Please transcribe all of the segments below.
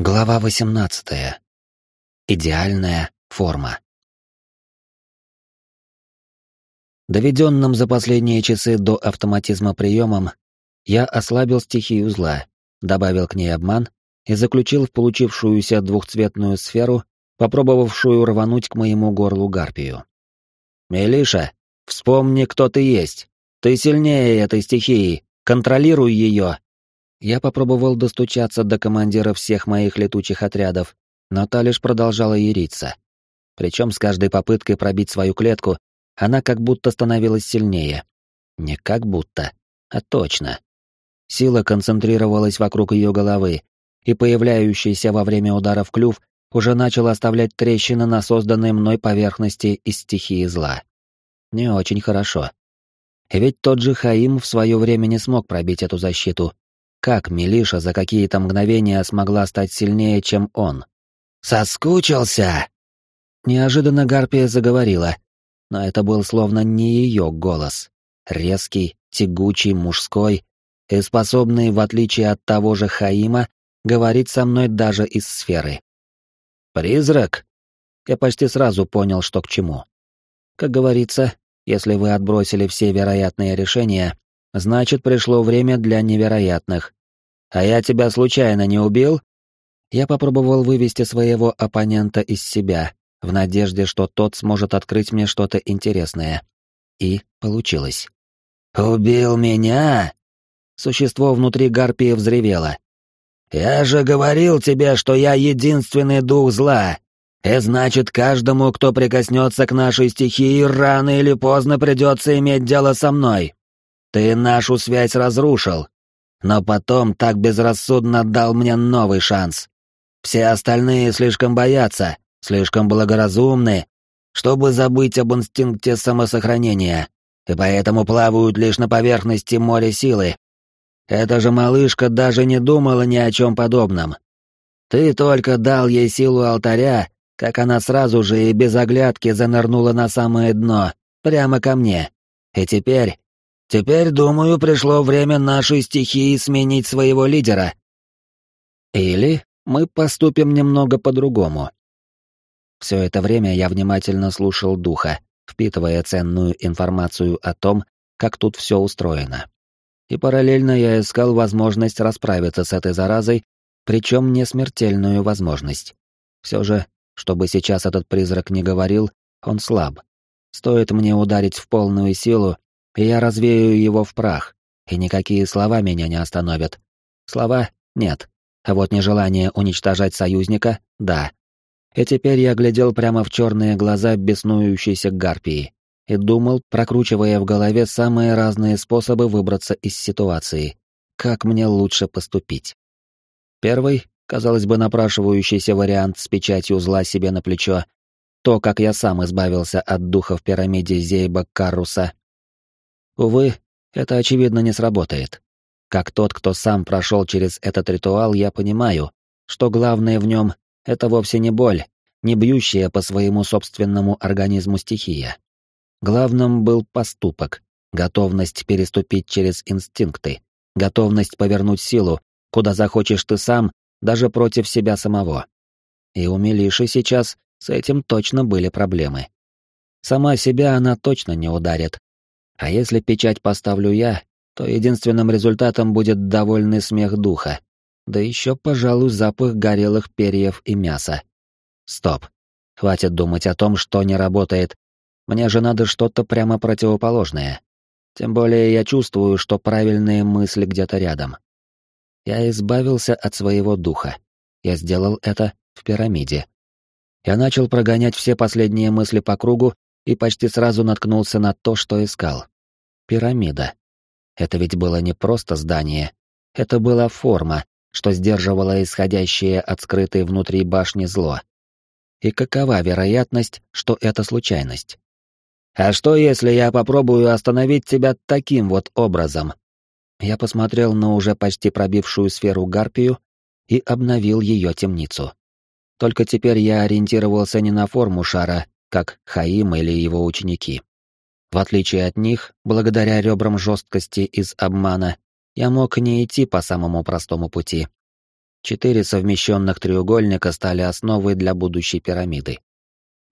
Глава 18. Идеальная форма. Доведенным за последние часы до автоматизма приемом, я ослабил стихию зла, добавил к ней обман и заключил в получившуюся двухцветную сферу, попробовавшую рвануть к моему горлу гарпию. «Мелиша, вспомни, кто ты есть. Ты сильнее этой стихии. Контролируй ее!» Я попробовал достучаться до командира всех моих летучих отрядов, но та лишь продолжала яриться. Причем с каждой попыткой пробить свою клетку, она как будто становилась сильнее. Не как будто, а точно. Сила концентрировалась вокруг ее головы, и появляющийся во время ударов клюв уже начал оставлять трещины на созданной мной поверхности из стихии зла. Не очень хорошо. Ведь тот же Хаим в свое время не смог пробить эту защиту, как Милиша за какие-то мгновения смогла стать сильнее, чем он? «Соскучился!» Неожиданно Гарпия заговорила, но это был словно не ее голос. Резкий, тягучий, мужской и способный, в отличие от того же Хаима, говорить со мной даже из сферы. «Призрак?» Я почти сразу понял, что к чему. Как говорится, если вы отбросили все вероятные решения, Значит, пришло время для невероятных. А я тебя случайно не убил? Я попробовал вывести своего оппонента из себя, в надежде, что тот сможет открыть мне что-то интересное. И получилось. «Убил меня?» Существо внутри гарпии взревело. «Я же говорил тебе, что я единственный дух зла, и значит, каждому, кто прикоснется к нашей стихии, рано или поздно придется иметь дело со мной. Ты нашу связь разрушил, но потом так безрассудно дал мне новый шанс. Все остальные слишком боятся, слишком благоразумны, чтобы забыть об инстинкте самосохранения, и поэтому плавают лишь на поверхности моря силы. Эта же малышка даже не думала ни о чем подобном. Ты только дал ей силу алтаря, как она сразу же и без оглядки занырнула на самое дно, прямо ко мне. И теперь Теперь, думаю, пришло время нашей стихии сменить своего лидера. Или мы поступим немного по-другому. Все это время я внимательно слушал духа, впитывая ценную информацию о том, как тут все устроено. И параллельно я искал возможность расправиться с этой заразой, причем не смертельную возможность. Все же, чтобы сейчас этот призрак не говорил, он слаб. Стоит мне ударить в полную силу, и я развею его в прах, и никакие слова меня не остановят. Слова — нет, а вот нежелание уничтожать союзника — да. И теперь я глядел прямо в черные глаза беснующейся гарпии и думал, прокручивая в голове самые разные способы выбраться из ситуации. Как мне лучше поступить? Первый, казалось бы, напрашивающийся вариант с печатью зла себе на плечо, то, как я сам избавился от духа в пирамиде Зейба Карруса, Увы, это очевидно не сработает. Как тот, кто сам прошел через этот ритуал, я понимаю, что главное в нем — это вовсе не боль, не бьющая по своему собственному организму стихия. Главным был поступок, готовность переступить через инстинкты, готовность повернуть силу, куда захочешь ты сам, даже против себя самого. И у Милиши сейчас с этим точно были проблемы. Сама себя она точно не ударит, а если печать поставлю я, то единственным результатом будет довольный смех духа. Да еще, пожалуй, запах горелых перьев и мяса. Стоп. Хватит думать о том, что не работает. Мне же надо что-то прямо противоположное. Тем более я чувствую, что правильные мысли где-то рядом. Я избавился от своего духа. Я сделал это в пирамиде. Я начал прогонять все последние мысли по кругу и почти сразу наткнулся на то, что искал. Пирамида. Это ведь было не просто здание, это была форма, что сдерживала исходящее от скрытой внутри башни зло. И какова вероятность, что это случайность? А что, если я попробую остановить тебя таким вот образом? Я посмотрел на уже почти пробившую сферу гарпию и обновил ее темницу. Только теперь я ориентировался не на форму шара, как Хаим или его ученики. В отличие от них, благодаря ребрам жесткости из обмана, я мог не идти по самому простому пути. Четыре совмещенных треугольника стали основой для будущей пирамиды.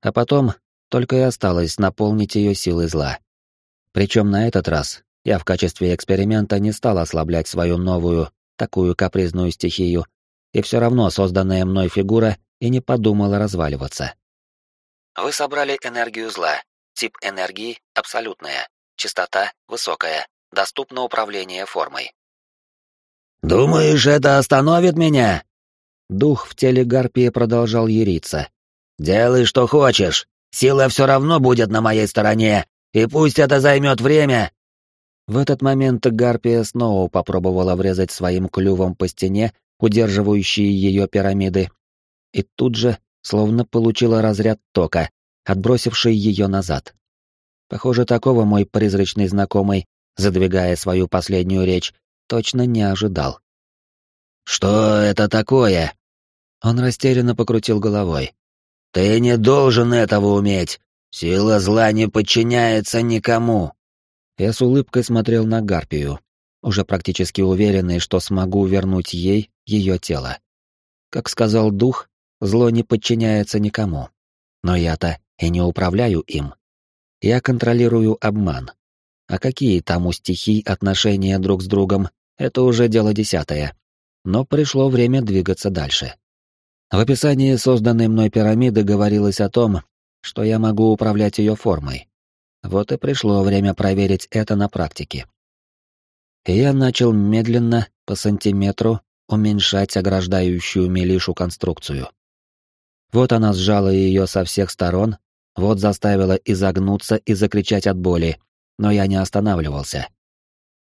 А потом только и осталось наполнить ее силой зла. Причем на этот раз я в качестве эксперимента не стал ослаблять свою новую, такую капризную стихию, и все равно созданная мной фигура и не подумала разваливаться. Вы собрали энергию зла. Тип энергии — абсолютная. Частота — высокая. Доступно управление формой. «Думаешь, это остановит меня?» Дух в теле Гарпии продолжал яриться. «Делай, что хочешь. Сила все равно будет на моей стороне, и пусть это займет время!» В этот момент Гарпия снова попробовала врезать своим клювом по стене, удерживающей ее пирамиды, и тут же словно получила разряд тока, отбросивший ее назад. Похоже, такого мой призрачный знакомый, задвигая свою последнюю речь, точно не ожидал. «Что это такое?» Он растерянно покрутил головой. «Ты не должен этого уметь. Сила зла не подчиняется никому». Я с улыбкой смотрел на Гарпию, уже практически уверенный, что смогу вернуть ей ее тело. Как сказал дух, зло не подчиняется никому. Но я-то и не управляю им. Я контролирую обман. А какие там у стихий отношения друг с другом, это уже дело десятое. Но пришло время двигаться дальше. В описании созданной мной пирамиды говорилось о том, что я могу управлять ее формой. Вот и пришло время проверить это на практике. И я начал медленно, по сантиметру, уменьшать ограждающую Мелишу конструкцию. Вот она сжала ее со всех сторон, вот заставила изогнуться и закричать от боли, но я не останавливался.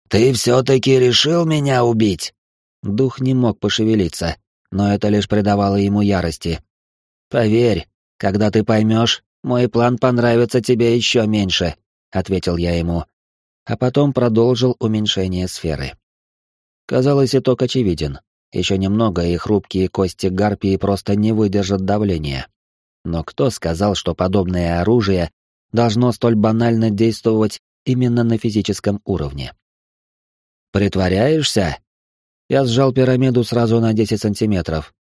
«Ты все-таки решил меня убить?» Дух не мог пошевелиться, но это лишь придавало ему ярости. «Поверь, когда ты поймешь, мой план понравится тебе еще меньше», — ответил я ему, а потом продолжил уменьшение сферы. Казалось, итог очевиден. Еще немного, и хрупкие кости гарпии просто не выдержат давления. Но кто сказал, что подобное оружие должно столь банально действовать именно на физическом уровне? «Притворяешься?» Я сжал пирамиду сразу на 10 сантиметров,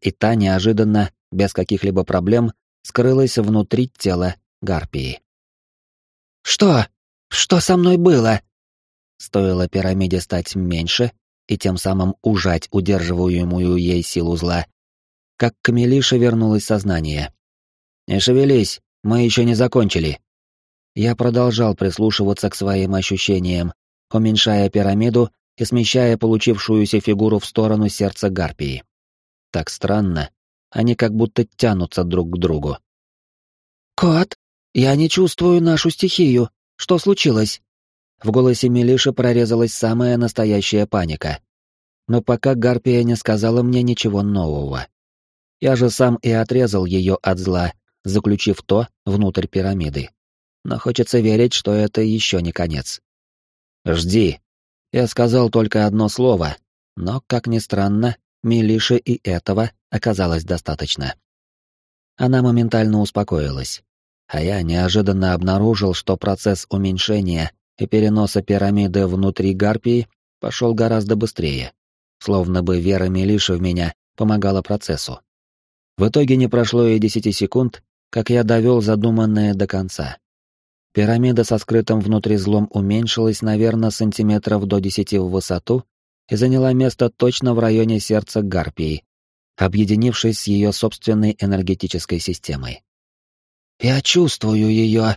и та неожиданно, без каких-либо проблем, скрылась внутри тела гарпии. «Что? Что со мной было?» Стоило пирамиде стать меньше, и тем самым ужать удерживаемую ей силу зла. Как к Мелише вернулось сознание. «Не шевелись, мы еще не закончили». Я продолжал прислушиваться к своим ощущениям, уменьшая пирамиду и смещая получившуюся фигуру в сторону сердца Гарпии. Так странно, они как будто тянутся друг к другу. «Кот, я не чувствую нашу стихию. Что случилось?» В голосе Милиши прорезалась самая настоящая паника. Но пока Гарпия не сказала мне ничего нового. Я же сам и отрезал ее от зла, заключив то внутрь пирамиды. Но хочется верить, что это еще не конец. «Жди». Я сказал только одно слово, но, как ни странно, Милиши и этого оказалось достаточно. Она моментально успокоилась, а я неожиданно обнаружил, что процесс уменьшения и переноса пирамиды внутри гарпии пошел гораздо быстрее, словно бы вера Мелиши в меня помогала процессу. В итоге не прошло и десяти секунд, как я довел задуманное до конца. Пирамида со скрытым внутри злом уменьшилась, наверное, сантиметров до десяти в высоту и заняла место точно в районе сердца Гарпии, объединившись с ее собственной энергетической системой. «Я чувствую ее»,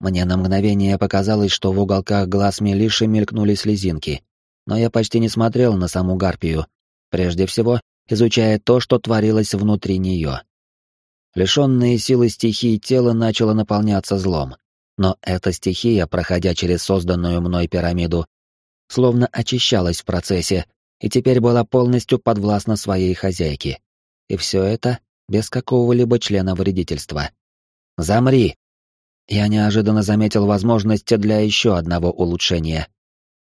мне на мгновение показалось, что в уголках глаз Мелиши мелькнули слезинки, но я почти не смотрел на саму Гарпию, прежде всего изучая то, что творилось внутри нее. Лишенные силы стихии тело начало наполняться злом, но эта стихия, проходя через созданную мной пирамиду, словно очищалась в процессе и теперь была полностью подвластна своей хозяйке. И все это без какого-либо члена вредительства. «Замри!» я неожиданно заметил возможность для еще одного улучшения.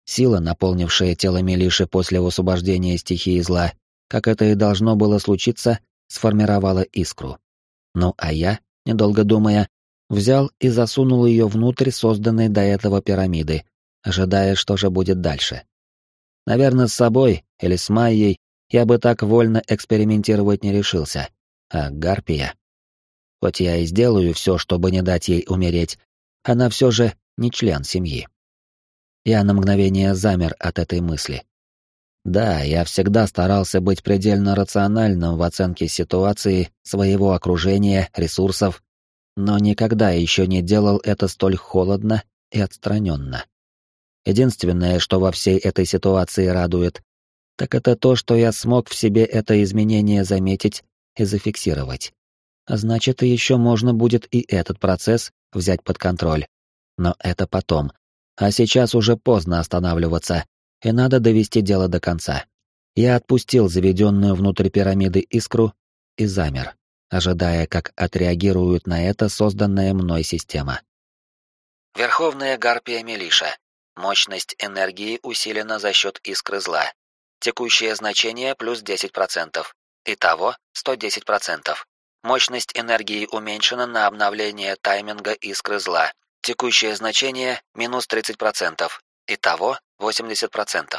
Сила, наполнившая тело Мелиши после освобождения стихии зла, как это и должно было случиться, сформировала искру. Ну а я, недолго думая, взял и засунул ее внутрь созданной до этого пирамиды, ожидая, что же будет дальше. Наверное, с собой или с Майей я бы так вольно экспериментировать не решился. А Гарпия... Хоть я и сделаю все, чтобы не дать ей умереть, она все же не член семьи. Я на мгновение замер от этой мысли. Да, я всегда старался быть предельно рациональным в оценке ситуации, своего окружения, ресурсов, но никогда еще не делал это столь холодно и отстраненно. Единственное, что во всей этой ситуации радует, так это то, что я смог в себе это изменение заметить и зафиксировать. А значит, еще можно будет и этот процесс взять под контроль. Но это потом. А сейчас уже поздно останавливаться, и надо довести дело до конца. Я отпустил заведенную внутрь пирамиды искру и замер, ожидая, как отреагирует на это созданная мной система. Верховная гарпия Мелиша. Мощность энергии усилена за счет искры зла. Текущее значение плюс 10%. Итого 110%. Мощность энергии уменьшена на обновление тайминга искры зла. Текущее значение минус 30%. Итого 80%.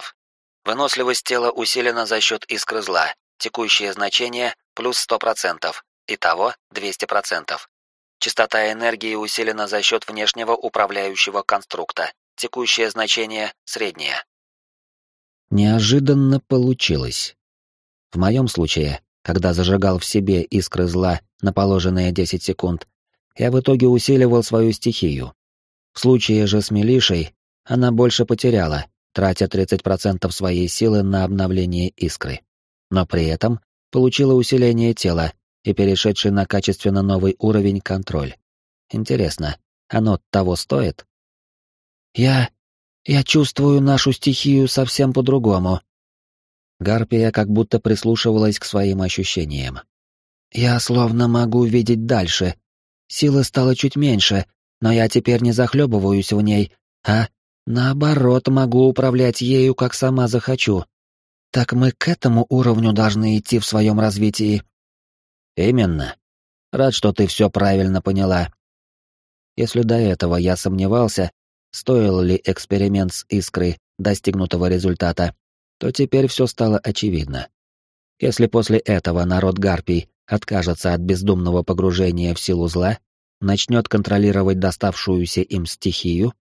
Выносливость тела усилена за счет искры зла. Текущее значение плюс 100%. Итого 200%. Частота энергии усилена за счет внешнего управляющего конструкта. Текущее значение среднее. Неожиданно получилось. В моем случае когда зажигал в себе искры зла на положенные 10 секунд, я в итоге усиливал свою стихию. В случае же с Милишей она больше потеряла, тратя 30% своей силы на обновление искры. Но при этом получила усиление тела и перешедший на качественно новый уровень контроль. Интересно, оно того стоит? Я... я чувствую нашу стихию совсем по-другому, Гарпия как будто прислушивалась к своим ощущениям. «Я словно могу видеть дальше. Силы стало чуть меньше, но я теперь не захлебываюсь в ней, а, наоборот, могу управлять ею, как сама захочу. Так мы к этому уровню должны идти в своем развитии». «Именно. Рад, что ты все правильно поняла. Если до этого я сомневался, стоил ли эксперимент с искрой достигнутого результата, то теперь все стало очевидно. Если после этого народ Гарпий откажется от бездумного погружения в силу зла, начнет контролировать доставшуюся им стихию,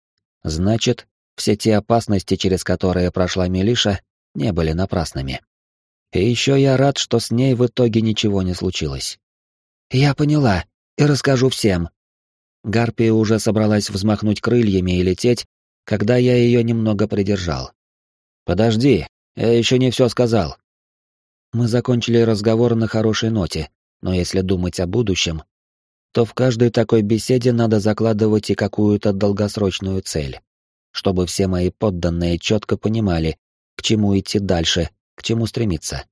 значит, все те опасности, через которые прошла Милиша, не были напрасными. И еще я рад, что с ней в итоге ничего не случилось. «Я поняла, и расскажу всем». Гарпия уже собралась взмахнуть крыльями и лететь, когда я ее немного придержал. «Подожди, я еще не все сказал. Мы закончили разговор на хорошей ноте, но если думать о будущем, то в каждой такой беседе надо закладывать и какую-то долгосрочную цель, чтобы все мои подданные четко понимали, к чему идти дальше, к чему стремиться.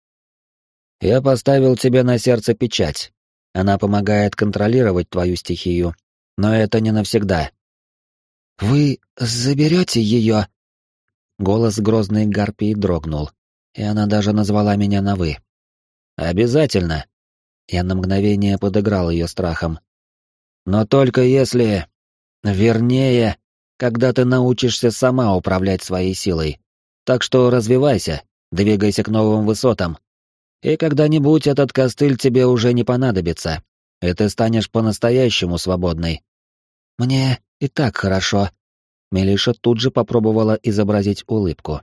Я поставил тебе на сердце печать. Она помогает контролировать твою стихию, но это не навсегда. Вы заберете ее? Голос грозной гарпии дрогнул, и она даже назвала меня на «вы». «Обязательно!» Я на мгновение подыграл ее страхом. «Но только если... Вернее, когда ты научишься сама управлять своей силой. Так что развивайся, двигайся к новым высотам. И когда-нибудь этот костыль тебе уже не понадобится, и ты станешь по-настоящему свободной. Мне и так хорошо, Мелиша тут же попробовала изобразить улыбку.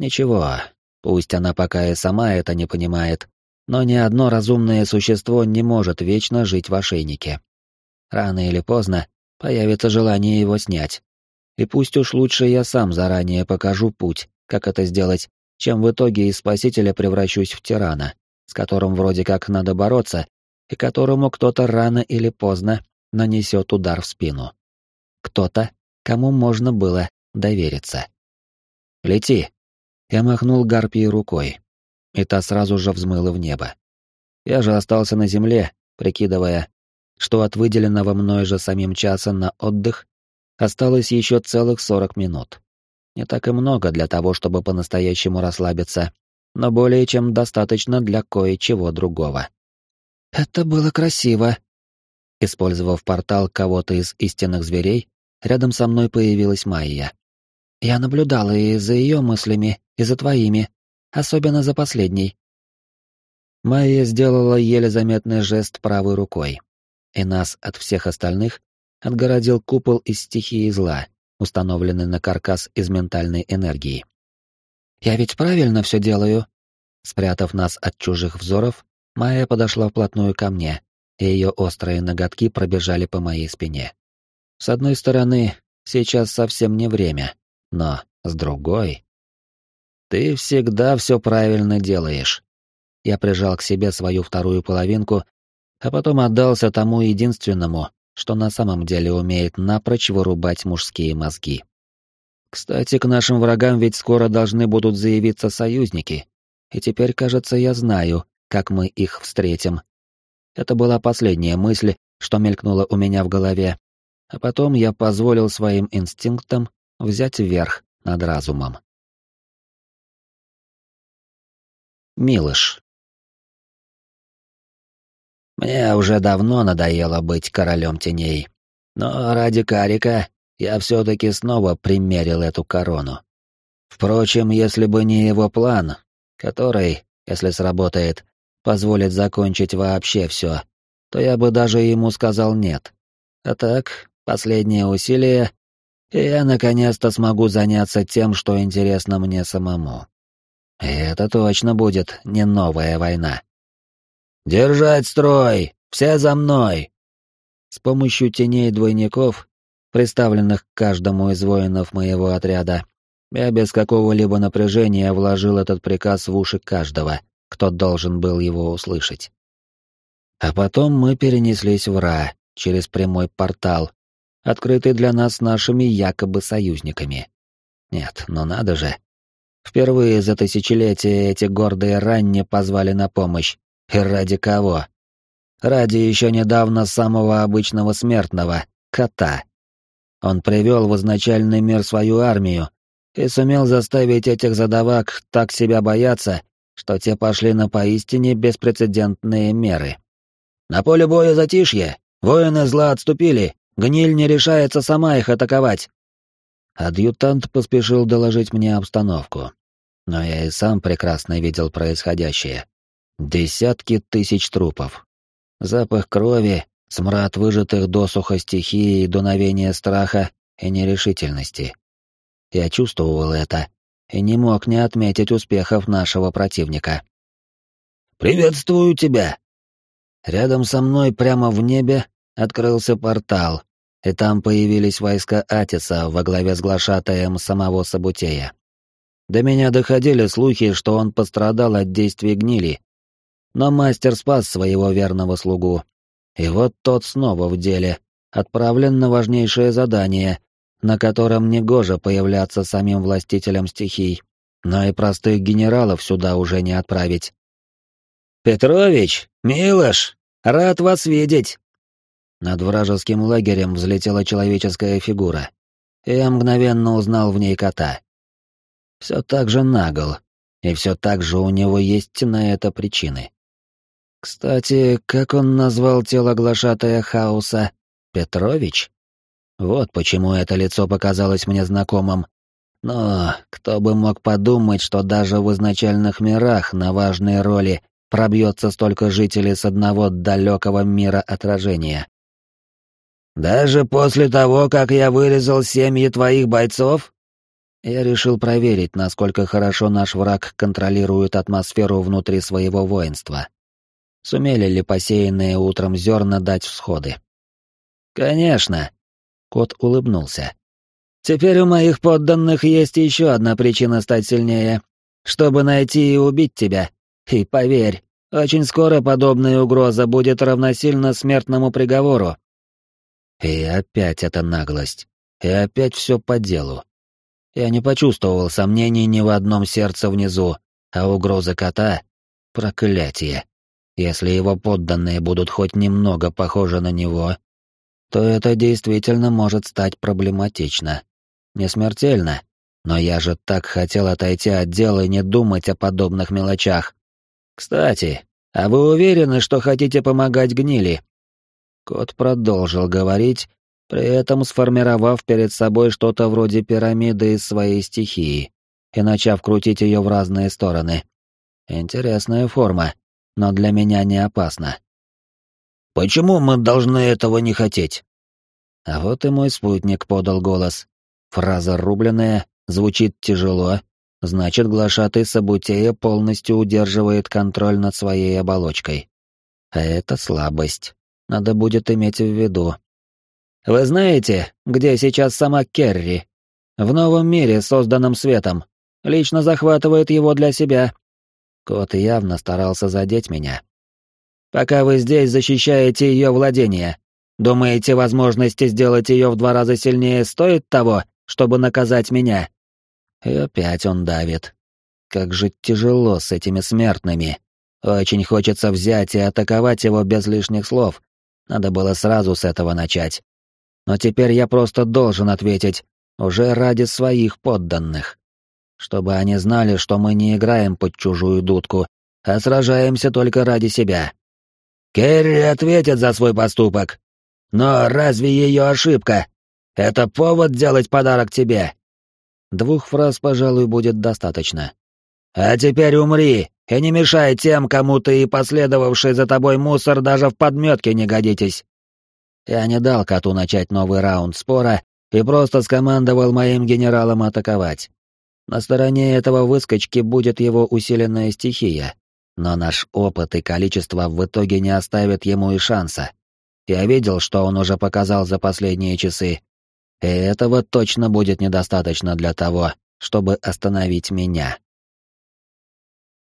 Ничего, пусть она пока и сама это не понимает, но ни одно разумное существо не может вечно жить в ошейнике. Рано или поздно появится желание его снять. И пусть уж лучше я сам заранее покажу путь, как это сделать, чем в итоге из спасителя превращусь в тирана, с которым вроде как надо бороться, и которому кто-то рано или поздно нанесет удар в спину. Кто-то, кому можно было довериться. «Лети!» Я махнул гарпии рукой, и та сразу же взмыла в небо. Я же остался на земле, прикидывая, что от выделенного мной же самим часа на отдых осталось еще целых сорок минут. Не так и много для того, чтобы по-настоящему расслабиться, но более чем достаточно для кое-чего другого. «Это было красиво», Использовав портал кого-то из истинных зверей, Рядом со мной появилась Майя. Я наблюдала и за ее мыслями, и за твоими, особенно за последней. Майя сделала еле заметный жест правой рукой, и нас от всех остальных отгородил купол из стихии зла, установленный на каркас из ментальной энергии. «Я ведь правильно все делаю?» Спрятав нас от чужих взоров, Майя подошла вплотную ко мне, и ее острые ноготки пробежали по моей спине. С одной стороны, сейчас совсем не время, но с другой... Ты всегда все правильно делаешь. Я прижал к себе свою вторую половинку, а потом отдался тому единственному, что на самом деле умеет напрочь вырубать мужские мозги. Кстати, к нашим врагам ведь скоро должны будут заявиться союзники, и теперь, кажется, я знаю, как мы их встретим. Это была последняя мысль, что мелькнула у меня в голове, а потом я позволил своим инстинктам взять верх над разумом. Милыш. Мне уже давно надоело быть королем теней, но ради Карика я все-таки снова примерил эту корону. Впрочем, если бы не его план, который, если сработает, позволит закончить вообще все, то я бы даже ему сказал нет. А так, последнее усилие, и я наконец-то смогу заняться тем, что интересно мне самому. И это точно будет не новая война. «Держать строй! Все за мной!» С помощью теней двойников, представленных каждому из воинов моего отряда, я без какого-либо напряжения вложил этот приказ в уши каждого, кто должен был его услышать. А потом мы перенеслись в Ра через прямой портал, открытый для нас нашими якобы союзниками. Нет, ну надо же. Впервые за тысячелетия эти гордые ранне позвали на помощь. И ради кого? Ради еще недавно самого обычного смертного — кота. Он привел в изначальный мир свою армию и сумел заставить этих задавак так себя бояться, что те пошли на поистине беспрецедентные меры. «На поле боя затишье! Воины зла отступили! Гниль не решается сама их атаковать!» Адъютант поспешил доложить мне обстановку. Но я и сам прекрасно видел происходящее. Десятки тысяч трупов. Запах крови, смрад выжатых досуха стихии и дуновение страха и нерешительности. Я чувствовал это и не мог не отметить успехов нашего противника. «Приветствую тебя!» Рядом со мной прямо в небе открылся портал, и там появились войска Атиса во главе с глашатаем самого Сабутея. До меня доходили слухи, что он пострадал от действий гнили, но мастер спас своего верного слугу. И вот тот снова в деле, отправлен на важнейшее задание, на котором не гоже появляться самим властителям стихий, но и простых генералов сюда уже не отправить. «Петрович, Милош, рад вас видеть!» Над вражеским лагерем взлетела человеческая фигура, и я мгновенно узнал в ней кота. Все так же нагл, и все так же у него есть на это причины. Кстати, как он назвал тело глашатая хаоса? Петрович? Вот почему это лицо показалось мне знакомым. Но кто бы мог подумать, что даже в изначальных мирах на важные роли пробьется столько жителей с одного далекого мира отражения. Даже после того, как я вырезал семьи твоих бойцов? Я решил проверить, насколько хорошо наш враг контролирует атмосферу внутри своего воинства. Сумели ли посеянные утром зерна дать всходы? Конечно. Кот улыбнулся. Теперь у моих подданных есть еще одна причина стать сильнее, чтобы найти и убить тебя. И поверь, очень скоро подобная угроза будет равносильна смертному приговору. И опять эта наглость. И опять все по делу. Я не почувствовал сомнений ни в одном сердце внизу, а угроза кота — проклятие. Если его подданные будут хоть немного похожи на него, то это действительно может стать проблематично. Не смертельно, но я же так хотел отойти от дела и не думать о подобных мелочах. Кстати, а вы уверены, что хотите помогать гнили? Кот продолжил говорить, при этом сформировав перед собой что-то вроде пирамиды из своей стихии и начав крутить ее в разные стороны. Интересная форма, но для меня не опасно. «Почему мы должны этого не хотеть?» А вот и мой спутник подал голос. Фраза рубленная, звучит тяжело, значит, глашатый Сабутея полностью удерживает контроль над своей оболочкой. А это слабость. Надо будет иметь в виду. Вы знаете, где сейчас сама Керри? В новом мире, созданном светом. Лично захватывает его для себя. Кот явно старался задеть меня. Пока вы здесь защищаете ее владение, думаете, возможности сделать ее в два раза сильнее стоит того, чтобы наказать меня? И опять он давит. Как же тяжело с этими смертными. Очень хочется взять и атаковать его без лишних слов. Надо было сразу с этого начать. Но теперь я просто должен ответить, уже ради своих подданных. Чтобы они знали, что мы не играем под чужую дудку, а сражаемся только ради себя. Керри ответит за свой поступок. Но разве ее ошибка? Это повод делать подарок тебе. Двух фраз, пожалуй, будет достаточно. А теперь умри, и не мешай тем, кому ты и последовавший за тобой мусор даже в подметке не годитесь. Я не дал коту начать новый раунд спора и просто скомандовал моим генералам атаковать. На стороне этого выскочки будет его усиленная стихия, но наш опыт и количество в итоге не оставят ему и шанса. Я видел, что он уже показал за последние часы, и этого точно будет недостаточно для того, чтобы остановить меня.